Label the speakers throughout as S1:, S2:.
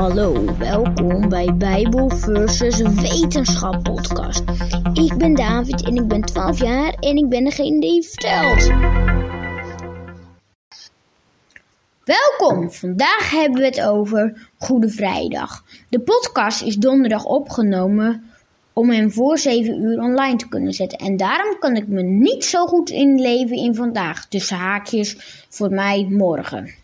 S1: Hallo, welkom bij Bijbel versus Wetenschap podcast. Ik ben David en ik ben 12 jaar en ik ben degene die vertelt. Welkom, vandaag hebben we het over Goede Vrijdag. De podcast is donderdag opgenomen om hem voor 7 uur online te kunnen zetten. En daarom kan ik me niet zo goed inleven in vandaag. Tussen haakjes voor mij morgen.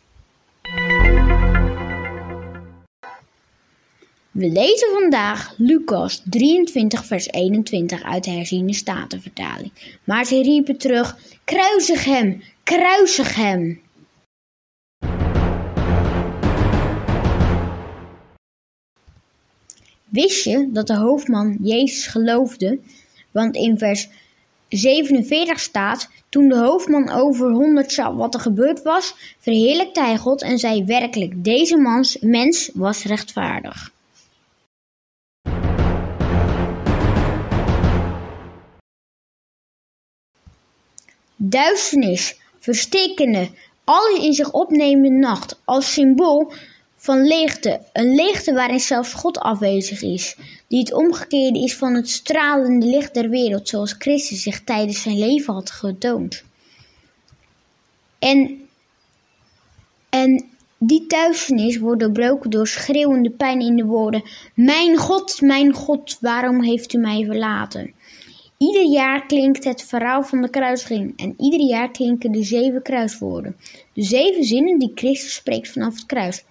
S1: We lezen vandaag Lucas 23, vers 21 uit de herziene statenvertaling. Maar ze riepen terug: Kruisig hem, kruisig hem. Wist je dat de hoofdman Jezus geloofde? Want in vers 47 staat: Toen de hoofdman over honderd zag wat er gebeurd was, verheerlijkte hij God en zei werkelijk: Deze mans, mens was rechtvaardig. Duisternis, verstekende, alles in zich opnemende nacht, als symbool van leegte, een leegte waarin zelfs God afwezig is, die het omgekeerde is van het stralende licht der wereld, zoals Christus zich tijdens zijn leven had getoond. En, en die duisternis wordt doorbroken door schreeuwende pijn in de woorden: Mijn God, mijn God, waarom heeft u mij verlaten? Ieder jaar klinkt het verhaal van de kruising en ieder jaar klinken de zeven kruiswoorden. De zeven zinnen die Christus spreekt vanaf het kruis.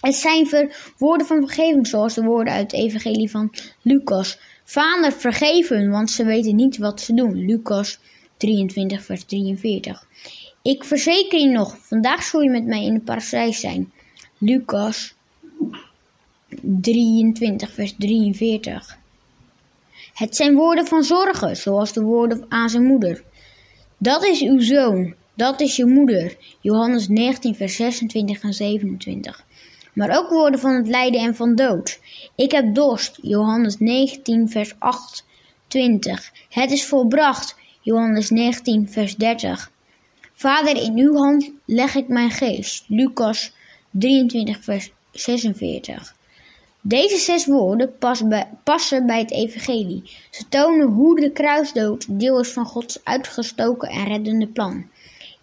S1: Het zijn woorden van vergeving, zoals de woorden uit het evangelie van Lucas. Vader, vergeef hun, want ze weten niet wat ze doen. Lucas 23, vers 43. Ik verzeker je nog, vandaag zul je met mij in de paradijs zijn. Lucas 23, vers 43. Het zijn woorden van zorgen, zoals de woorden aan zijn moeder. Dat is uw zoon, dat is je moeder. Johannes 19, vers 26 en 27. Maar ook woorden van het lijden en van dood. Ik heb dorst. Johannes 19, vers 28. Het is volbracht. Johannes 19, vers 30. Vader, in uw hand leg ik mijn geest. Lucas 23, vers 46. Deze zes woorden passen bij het evangelie. Ze tonen hoe de kruisdood deel is van Gods uitgestoken en reddende plan.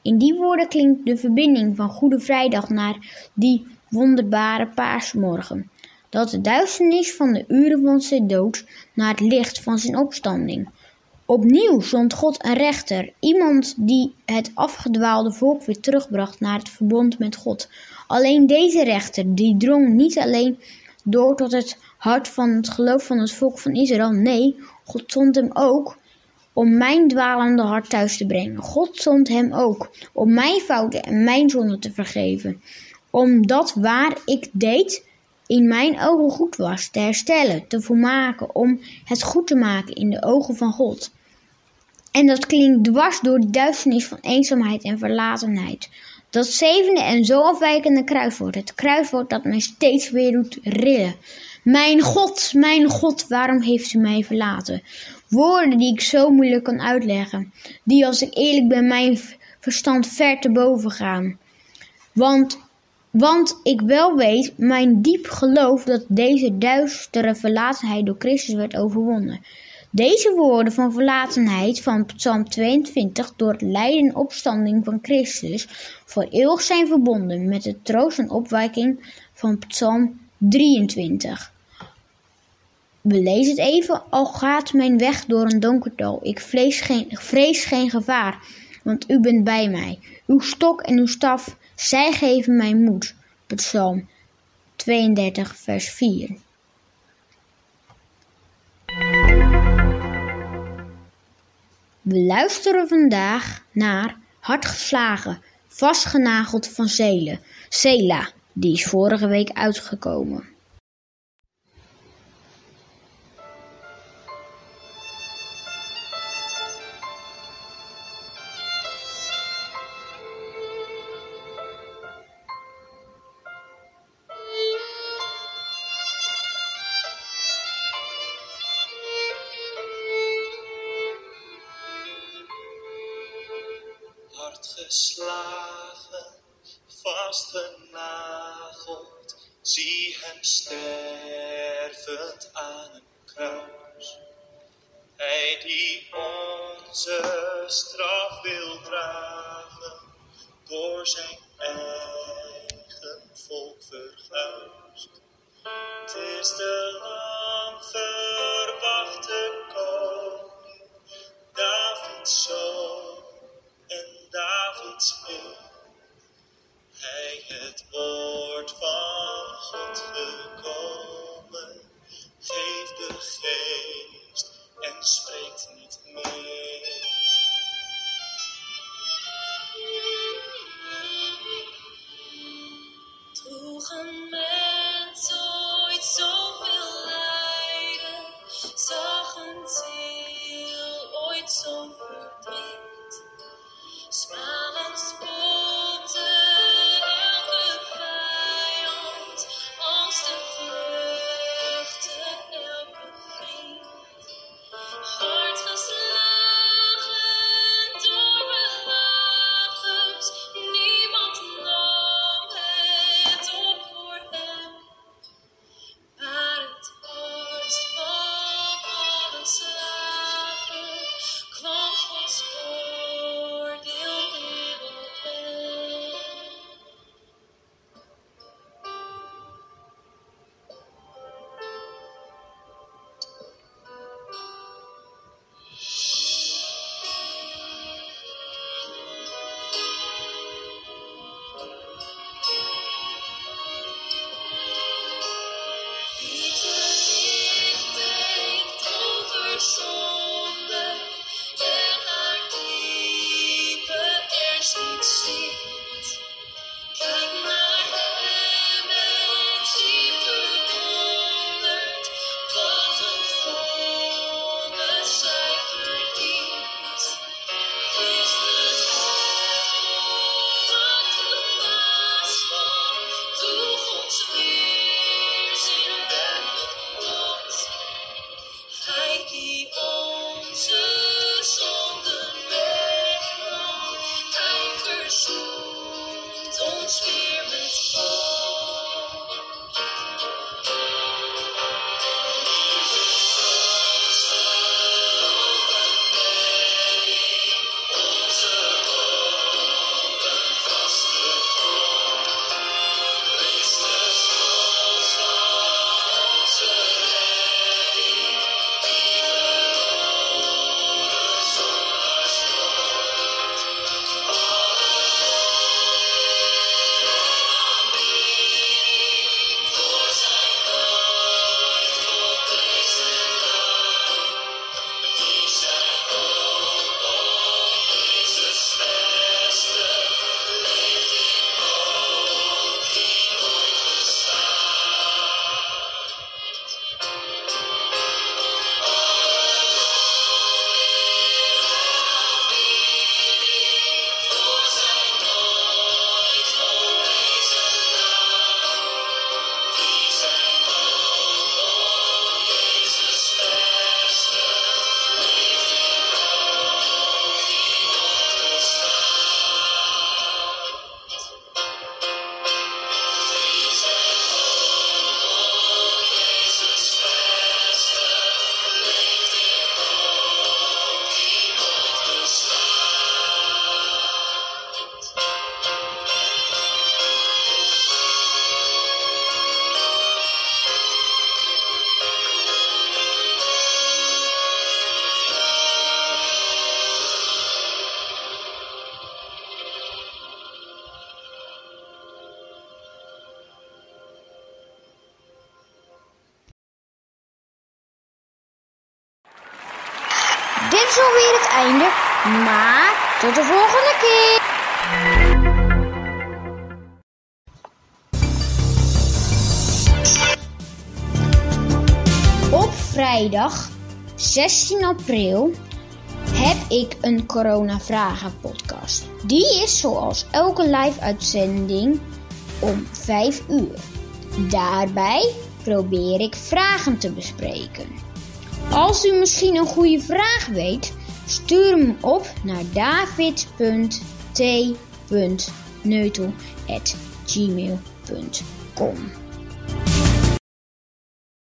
S1: In die woorden klinkt de verbinding van Goede Vrijdag naar die wonderbare paasmorgen. Dat de duisternis van de uren van zijn dood naar het licht van zijn opstanding. Opnieuw zond God een rechter, iemand die het afgedwaalde volk weer terugbracht naar het verbond met God. Alleen deze rechter, die drong niet alleen door tot het hart van het geloof van het volk van Israël. Nee, God zond hem ook om mijn dwalende hart thuis te brengen. God zond hem ook om mijn fouten en mijn zonden te vergeven. Omdat waar ik deed in mijn ogen goed was, te herstellen, te volmaken, om het goed te maken in de ogen van God. En dat klinkt dwars door de duisternis van eenzaamheid en verlatenheid. Dat zevende en zo afwijkende kruiswoord, het kruiswoord dat mij steeds weer doet rillen. Mijn God, mijn God, waarom heeft u mij verlaten? Woorden die ik zo moeilijk kan uitleggen, die als ik eerlijk ben mijn verstand ver te boven gaan. Want, want ik wel weet, mijn diep geloof dat deze duistere verlatenheid door Christus werd overwonnen. Deze woorden van verlatenheid van Psalm 22 door het lijden en opstanding van Christus voor eeuwig zijn verbonden met de troost en opwijking van Psalm 23. We lezen het even, al gaat mijn weg door een donkertal, ik vrees geen, vrees geen gevaar, want u bent bij mij. Uw stok en uw staf, zij geven mij moed. Psalm 32 vers 4. We luisteren vandaag naar Hard geslagen, vastgenageld van Zelen. Sela, die is vorige week uitgekomen.
S2: Geslagen, vastgenageld Zie hem stervend aan een kruis. Hij die onze straf wil dragen, door zijn eigen volk verguisd. Het is de
S1: einde, maar tot de volgende keer. Op vrijdag 16 april heb ik een Corona Vragen podcast. Die is zoals elke live uitzending om 5 uur. Daarbij probeer ik vragen te bespreken. Als u misschien een goede vraag weet, stuur hem op naar david.t.neutel.gmail.com